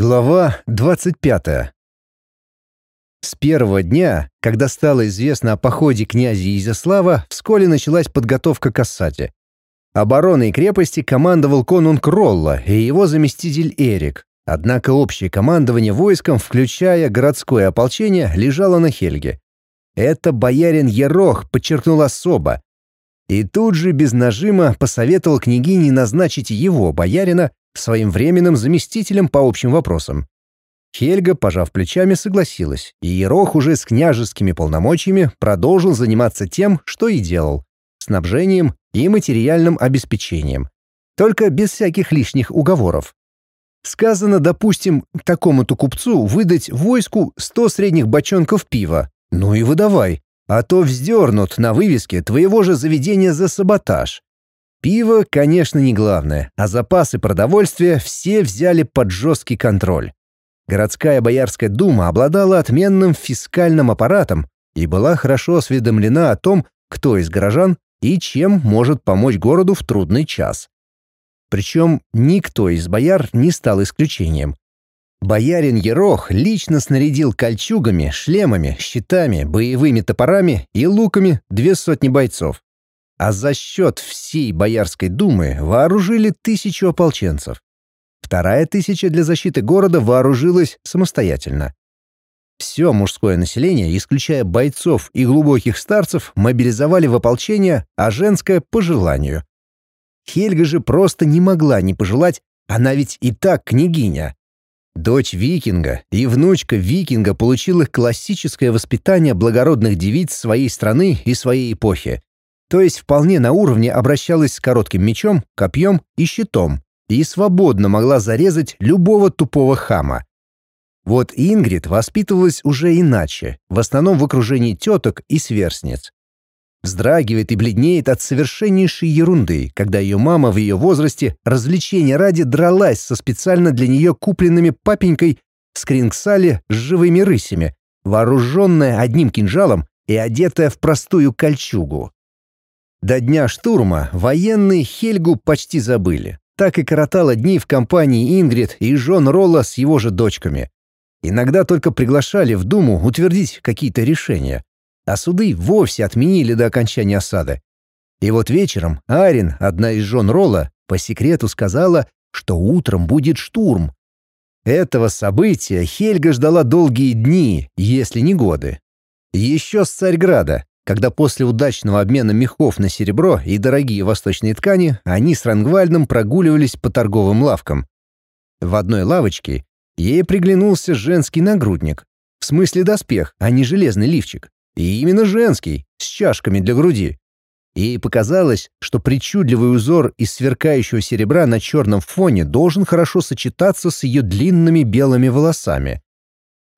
Глава 25. С первого дня, когда стало известно о походе князя Изяслава, вскоре началась подготовка к осаде. Обороной крепости командовал конунг Ролла и его заместитель Эрик, однако общее командование войском, включая городское ополчение, лежало на Хельге. Это боярин Ерох подчеркнул особо. И тут же без нажима посоветовал княгине назначить его, боярина, своим временным заместителем по общим вопросам. Хельга, пожав плечами, согласилась, и Ерох уже с княжескими полномочиями продолжил заниматься тем, что и делал — снабжением и материальным обеспечением. Только без всяких лишних уговоров. Сказано, допустим, такому-то купцу выдать войску 100 средних бочонков пива. Ну и выдавай, а то вздернут на вывеске твоего же заведения за саботаж. Пиво, конечно, не главное, а запасы продовольствия все взяли под жесткий контроль. Городская Боярская дума обладала отменным фискальным аппаратом и была хорошо осведомлена о том, кто из горожан и чем может помочь городу в трудный час. Причем никто из бояр не стал исключением. Боярин Ерох лично снарядил кольчугами, шлемами, щитами, боевыми топорами и луками две сотни бойцов а за счет всей Боярской думы вооружили тысячу ополченцев. Вторая тысяча для защиты города вооружилась самостоятельно. Все мужское население, исключая бойцов и глубоких старцев, мобилизовали в ополчение, а женское — по желанию. Хельга же просто не могла не пожелать, она ведь и так княгиня. Дочь викинга и внучка викинга получила классическое воспитание благородных девиц своей страны и своей эпохи то есть вполне на уровне обращалась с коротким мечом, копьем и щитом, и свободно могла зарезать любого тупого хама. Вот Ингрид воспитывалась уже иначе, в основном в окружении теток и сверстниц. Вздрагивает и бледнеет от совершеннейшей ерунды, когда ее мама в ее возрасте развлечения ради дралась со специально для нее купленными папенькой скрингсали с живыми рысями, вооруженная одним кинжалом и одетая в простую кольчугу. До дня штурма военные Хельгу почти забыли. Так и коротала дни в компании Ингрид и Жон Ролла с его же дочками. Иногда только приглашали в Думу утвердить какие-то решения. А суды вовсе отменили до окончания осады. И вот вечером Арин, одна из жен Ролла, по секрету сказала, что утром будет штурм. Этого события Хельга ждала долгие дни, если не годы. Еще с Царьграда, когда после удачного обмена мехов на серебро и дорогие восточные ткани они с Рангвальдом прогуливались по торговым лавкам. В одной лавочке ей приглянулся женский нагрудник, в смысле доспех, а не железный лифчик. И именно женский, с чашками для груди. Ей показалось, что причудливый узор из сверкающего серебра на черном фоне должен хорошо сочетаться с ее длинными белыми волосами.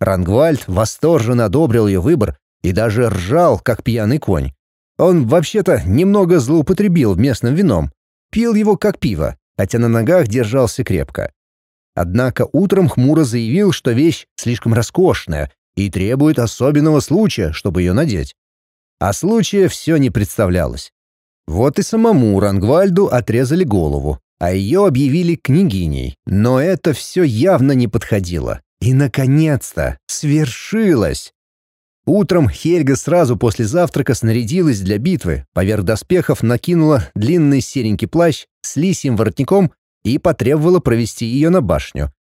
Рангвальд восторженно одобрил ее выбор и даже ржал, как пьяный конь. Он вообще-то немного злоупотребил местным вином, пил его как пиво, хотя на ногах держался крепко. Однако утром хмуро заявил, что вещь слишком роскошная и требует особенного случая, чтобы ее надеть. А случая все не представлялось. Вот и самому Рангвальду отрезали голову, а ее объявили княгиней. Но это все явно не подходило. И, наконец-то, свершилось! Утром Хельга сразу после завтрака снарядилась для битвы, поверх доспехов накинула длинный серенький плащ с лисьим воротником и потребовала провести ее на башню.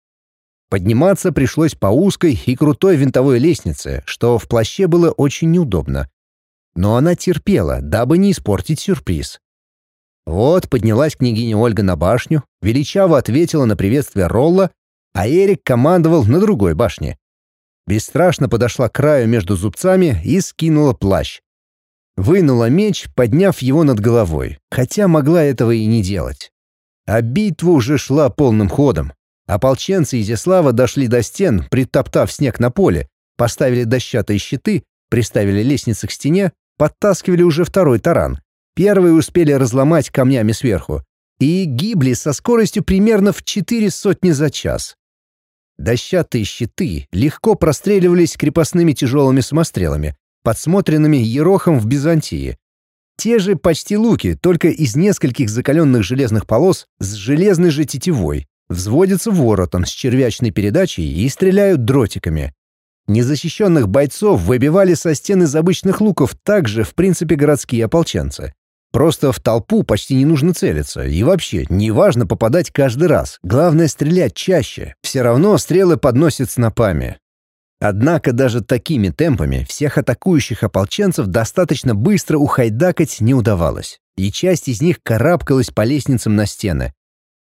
Подниматься пришлось по узкой и крутой винтовой лестнице, что в плаще было очень неудобно. Но она терпела, дабы не испортить сюрприз. Вот поднялась княгиня Ольга на башню, величаво ответила на приветствие Ролла, а Эрик командовал на другой башне. Бесстрашно подошла к краю между зубцами и скинула плащ. Вынула меч, подняв его над головой, хотя могла этого и не делать. А битва уже шла полным ходом. Ополченцы Изяслава дошли до стен, притоптав снег на поле, поставили дощатые щиты, приставили лестницы к стене, подтаскивали уже второй таран. Первые успели разломать камнями сверху. И гибли со скоростью примерно в четыре сотни за час. Дощатые щиты легко простреливались крепостными тяжелыми самострелами, подсмотренными Ерохом в Византии. Те же почти луки, только из нескольких закаленных железных полос с железной же тетивой, взводятся воротом с червячной передачей и стреляют дротиками. Незащищенных бойцов выбивали со стен из обычных луков также, в принципе, городские ополченцы. Просто в толпу почти не нужно целиться, и вообще, не важно попадать каждый раз, главное стрелять чаще, все равно стрелы подносят снопами. Однако даже такими темпами всех атакующих ополченцев достаточно быстро ухайдакать не удавалось, и часть из них карабкалась по лестницам на стены.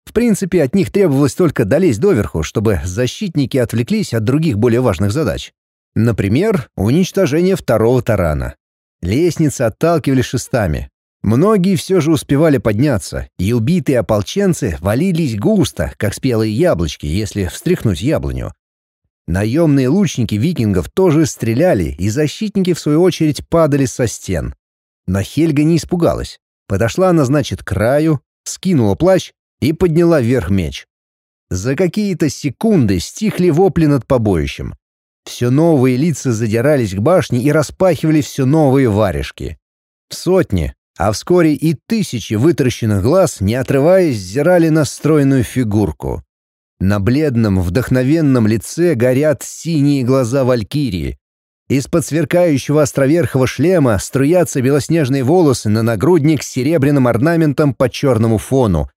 В принципе, от них требовалось только долезть доверху, чтобы защитники отвлеклись от других более важных задач. Например, уничтожение второго тарана. Лестницы отталкивали шестами. Многие все же успевали подняться, и убитые ополченцы валились густо, как спелые яблочки, если встряхнуть яблоню. Наемные лучники викингов тоже стреляли, и защитники, в свою очередь, падали со стен. Но Хельга не испугалась. Подошла она, значит, к краю, скинула плащ и подняла вверх меч. За какие-то секунды стихли вопли над побоищем. Все новые лица задирались к башне и распахивали все новые варежки. Сотни, а вскоре и тысячи вытаращенных глаз, не отрываясь, взирали на стройную фигурку. На бледном, вдохновенном лице горят синие глаза валькирии. Из-под сверкающего островерхого шлема струятся белоснежные волосы на нагрудник с серебряным орнаментом по черному фону.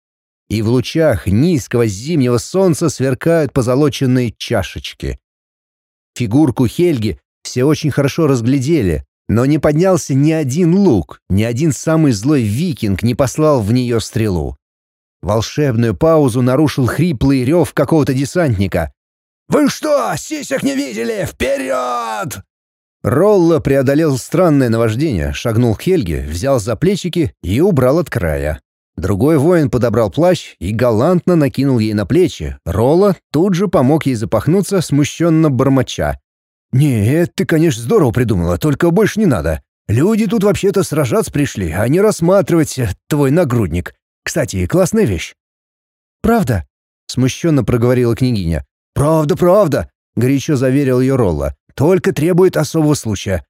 И в лучах низкого зимнего солнца сверкают позолоченные чашечки. Фигурку Хельги все очень хорошо разглядели, но не поднялся ни один лук, ни один самый злой викинг не послал в нее стрелу. Волшебную паузу нарушил хриплый рев какого-то десантника. «Вы что, сисек не видели? Вперед!» Ролла преодолел странное наваждение, шагнул к Хельге, взял за плечики и убрал от края. Другой воин подобрал плащ и галантно накинул ей на плечи. Ролла тут же помог ей запахнуться, смущенно бормоча. «Не, это ты, конечно, здорово придумала, только больше не надо. Люди тут вообще-то сражаться пришли, а не рассматривать твой нагрудник. Кстати, классная вещь». «Правда?» — смущенно проговорила княгиня. «Правда, правда!» — горячо заверил ее Ролла. «Только требует особого случая».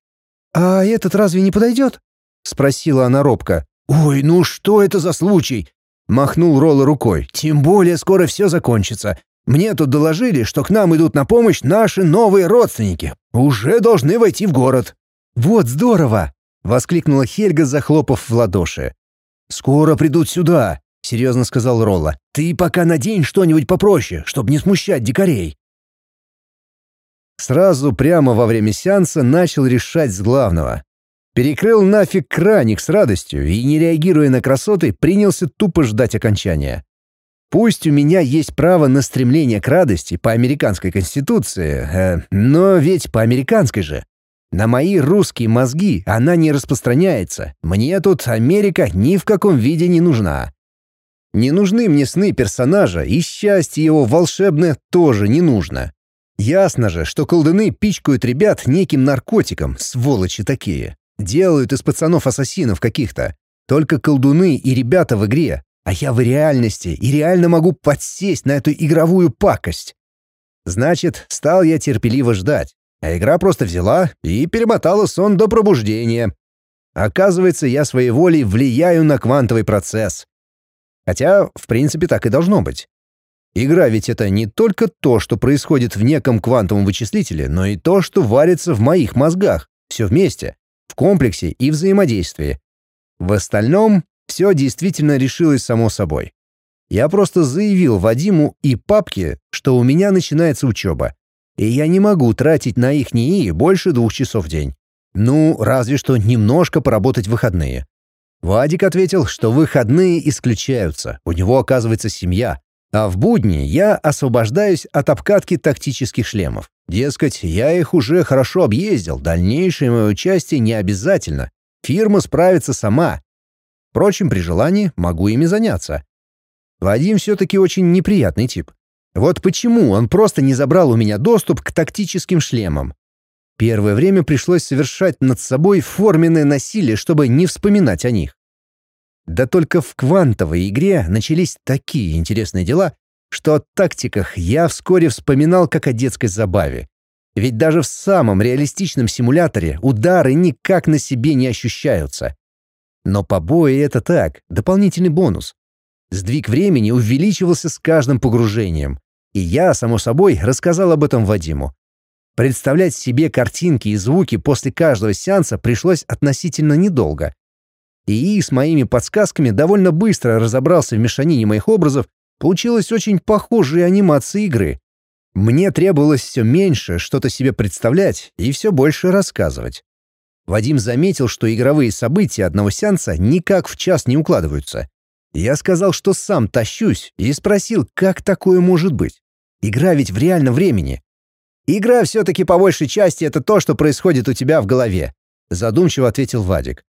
«А этот разве не подойдет?» — спросила она робко. «Ой, ну что это за случай?» — махнул Ролла рукой. «Тем более скоро все закончится. Мне тут доложили, что к нам идут на помощь наши новые родственники. Уже должны войти в город». «Вот здорово!» — воскликнула Хельга, захлопав в ладоши. «Скоро придут сюда», — серьезно сказал Ролла. «Ты пока надень что-нибудь попроще, чтобы не смущать дикарей». Сразу прямо во время сеанса начал решать с главного. Перекрыл нафиг краник с радостью и, не реагируя на красоты, принялся тупо ждать окончания. Пусть у меня есть право на стремление к радости по американской конституции, э, но ведь по американской же. На мои русские мозги она не распространяется. Мне тут Америка ни в каком виде не нужна. Не нужны мне сны персонажа, и счастье его волшебное тоже не нужно. Ясно же, что колдуны пичкают ребят неким наркотиком, сволочи такие. Делают из пацанов ассасинов каких-то. Только колдуны и ребята в игре, а я в реальности и реально могу подсесть на эту игровую пакость. Значит, стал я терпеливо ждать, а игра просто взяла и перемотала сон до пробуждения. Оказывается, я своей волей влияю на квантовый процесс. Хотя, в принципе, так и должно быть. Игра ведь это не только то, что происходит в неком квантовом вычислителе, но и то, что варится в моих мозгах. Все вместе, в комплексе и взаимодействии. В остальном все действительно решилось само собой. Я просто заявил Вадиму и папке, что у меня начинается учеба, и я не могу тратить на их НИИ больше двух часов в день. Ну, разве что немножко поработать в выходные. Вадик ответил, что выходные исключаются, у него оказывается семья, а в будни я освобождаюсь от обкатки тактических шлемов. Дескать, я их уже хорошо объездил, дальнейшее мое участие не обязательно. Фирма справится сама, Впрочем, при желании могу ими заняться. Вадим все-таки очень неприятный тип. Вот почему он просто не забрал у меня доступ к тактическим шлемам. Первое время пришлось совершать над собой форменное насилие, чтобы не вспоминать о них. Да только в квантовой игре начались такие интересные дела, что о тактиках я вскоре вспоминал как о детской забаве. Ведь даже в самом реалистичном симуляторе удары никак на себе не ощущаются. Но побои — это так, дополнительный бонус. Сдвиг времени увеличивался с каждым погружением. И я, само собой, рассказал об этом Вадиму. Представлять себе картинки и звуки после каждого сеанса пришлось относительно недолго. И с моими подсказками довольно быстро разобрался в мешанине моих образов, получилась очень похожая анимация игры. Мне требовалось все меньше что-то себе представлять и все больше рассказывать. Вадим заметил, что игровые события одного сеанса никак в час не укладываются. Я сказал, что сам тащусь, и спросил, как такое может быть. Игра ведь в реальном времени. Игра все-таки по большей части это то, что происходит у тебя в голове, задумчиво ответил Вадик.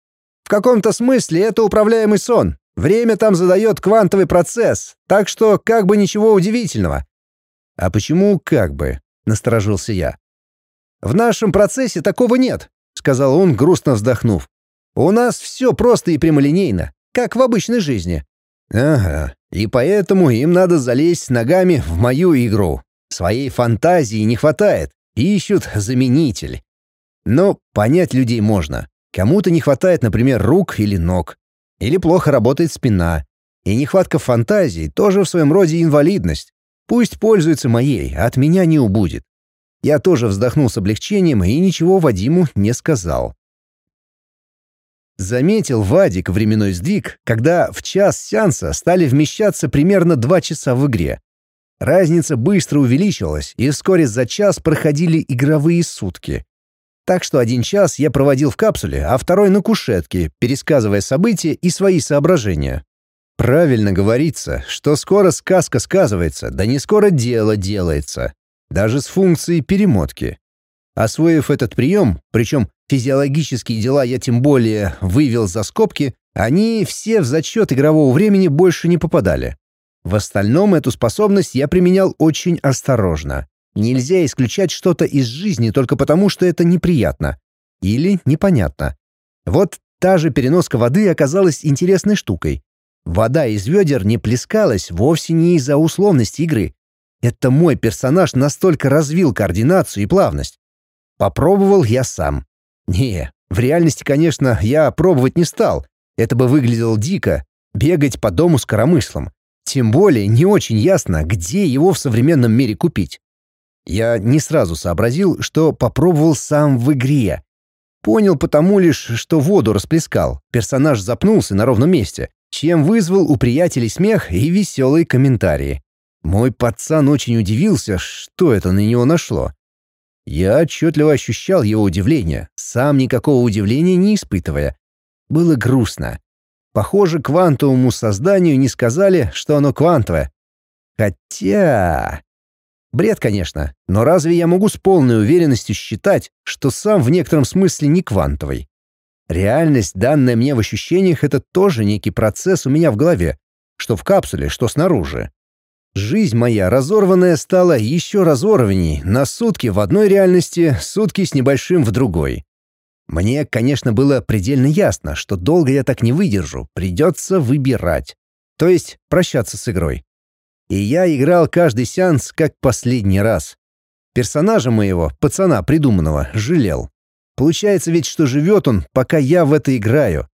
В каком-то смысле это управляемый сон. Время там задает квантовый процесс, так что как бы ничего удивительного. А почему как бы? Насторожился я. В нашем процессе такого нет, сказал он, грустно вздохнув. У нас все просто и прямолинейно, как в обычной жизни. Ага, и поэтому им надо залезть ногами в мою игру. Своей фантазии не хватает, ищут заменитель. Но понять людей можно. Кому-то не хватает, например, рук или ног. Или плохо работает спина. И нехватка фантазии тоже в своем роде инвалидность. Пусть пользуется моей, а от меня не убудет. Я тоже вздохнул с облегчением и ничего Вадиму не сказал. Заметил Вадик временной сдвиг, когда в час сеанса стали вмещаться примерно два часа в игре. Разница быстро увеличивалась, и вскоре за час проходили игровые сутки. Так что один час я проводил в капсуле, а второй на кушетке, пересказывая события и свои соображения. Правильно говорится, что скоро сказка сказывается, да не скоро дело делается. Даже с функцией перемотки. Освоив этот прием, причем физиологические дела я тем более вывел за скобки, они все в зачет игрового времени больше не попадали. В остальном эту способность я применял очень осторожно. Нельзя исключать что-то из жизни только потому, что это неприятно. Или непонятно. Вот та же переноска воды оказалась интересной штукой. Вода из ведер не плескалась вовсе не из-за условности игры. Это мой персонаж настолько развил координацию и плавность. Попробовал я сам. Не, в реальности, конечно, я пробовать не стал. Это бы выглядело дико — бегать по дому с коромыслом. Тем более не очень ясно, где его в современном мире купить. Я не сразу сообразил, что попробовал сам в игре. Понял потому лишь, что воду расплескал. Персонаж запнулся на ровном месте, чем вызвал у приятелей смех и веселые комментарии. Мой пацан очень удивился, что это на него нашло. Я отчетливо ощущал его удивление, сам никакого удивления не испытывая. Было грустно. Похоже, квантовому созданию не сказали, что оно квантовое. Хотя... Бред, конечно, но разве я могу с полной уверенностью считать, что сам в некотором смысле не квантовый? Реальность, данная мне в ощущениях, это тоже некий процесс у меня в голове, что в капсуле, что снаружи. Жизнь моя разорванная стала еще разорванней, на сутки в одной реальности, сутки с небольшим в другой. Мне, конечно, было предельно ясно, что долго я так не выдержу, придется выбирать. То есть прощаться с игрой. И я играл каждый сеанс как последний раз. Персонажа моего, пацана придуманного, жалел. Получается ведь, что живет он, пока я в это играю.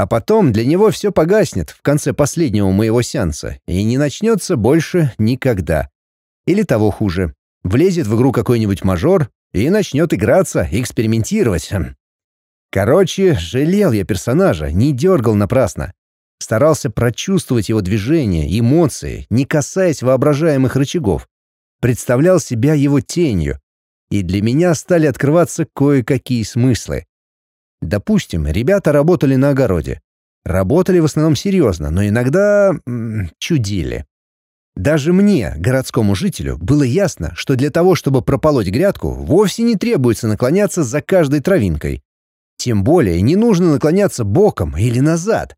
А потом для него все погаснет в конце последнего моего сеанса и не начнется больше никогда. Или того хуже. Влезет в игру какой-нибудь мажор и начнет играться, экспериментировать. Хм. Короче, жалел я персонажа, не дергал напрасно. Старался прочувствовать его движения, эмоции, не касаясь воображаемых рычагов. Представлял себя его тенью. И для меня стали открываться кое-какие смыслы. Допустим, ребята работали на огороде. Работали в основном серьезно, но иногда... Чудили. Даже мне, городскому жителю, было ясно, что для того, чтобы прополоть грядку, вовсе не требуется наклоняться за каждой травинкой. Тем более не нужно наклоняться боком или назад.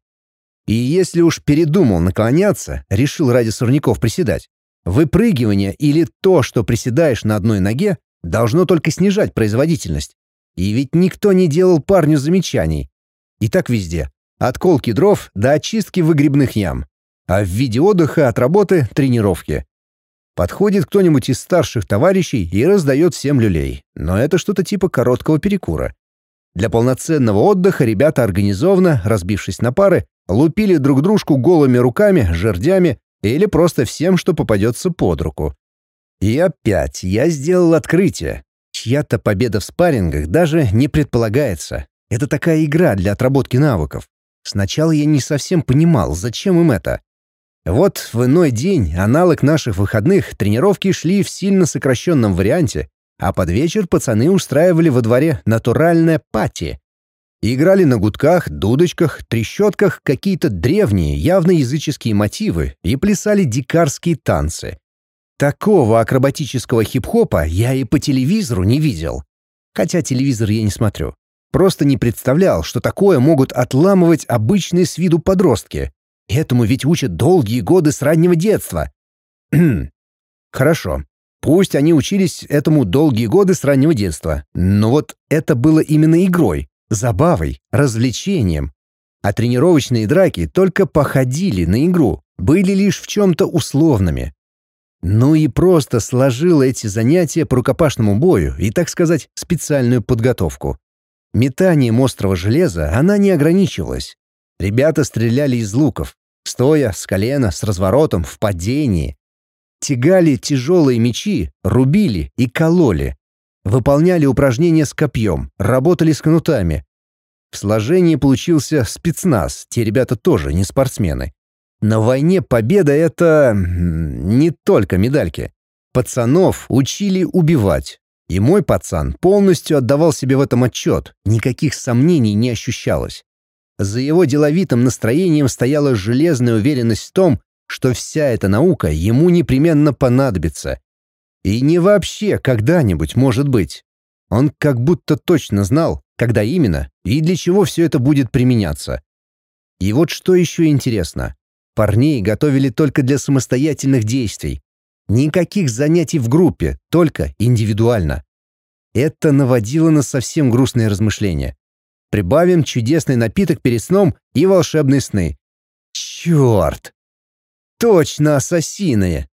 И если уж передумал наклоняться, решил ради сорняков приседать, выпрыгивание или то, что приседаешь на одной ноге, должно только снижать производительность. И ведь никто не делал парню замечаний. И так везде. От колки дров до очистки выгребных ям. А в виде отдыха от работы — тренировки. Подходит кто-нибудь из старших товарищей и раздает всем люлей. Но это что-то типа короткого перекура. Для полноценного отдыха ребята организованно, разбившись на пары, лупили друг дружку голыми руками, жердями или просто всем, что попадется под руку. И опять я сделал открытие. Чья-то победа в спаррингах даже не предполагается. Это такая игра для отработки навыков. Сначала я не совсем понимал, зачем им это. Вот в иной день, аналог наших выходных, тренировки шли в сильно сокращенном варианте, а под вечер пацаны устраивали во дворе натуральное пати. Играли на гудках, дудочках, трещотках какие-то древние, явно языческие мотивы и плясали дикарские танцы. Такого акробатического хип-хопа я и по телевизору не видел. Хотя телевизор я не смотрю. Просто не представлял, что такое могут отламывать обычные с виду подростки. Этому ведь учат долгие годы с раннего детства. Хорошо. Пусть они учились этому долгие годы с раннего детства. Но вот это было именно игрой, забавой, развлечением. А тренировочные драки только походили на игру, были лишь в чем-то условными. Ну и просто сложил эти занятия по рукопашному бою и, так сказать, специальную подготовку. Метанием острого железа она не ограничивалась. Ребята стреляли из луков, стоя, с колена, с разворотом, в падении. Тягали тяжелые мечи, рубили и кололи. Выполняли упражнения с копьем, работали с кнутами. В сложении получился спецназ, те ребята тоже не спортсмены. На войне победа — это не только медальки. Пацанов учили убивать, и мой пацан полностью отдавал себе в этом отчет, никаких сомнений не ощущалось. За его деловитым настроением стояла железная уверенность в том, что вся эта наука ему непременно понадобится. И не вообще когда-нибудь, может быть. Он как будто точно знал, когда именно и для чего все это будет применяться. И вот что еще интересно. Парней готовили только для самостоятельных действий, Никаких занятий в группе, только индивидуально. Это наводило на совсем грустные размышления. Прибавим чудесный напиток перед сном и волшебные сны. Черт! Точно ассасины!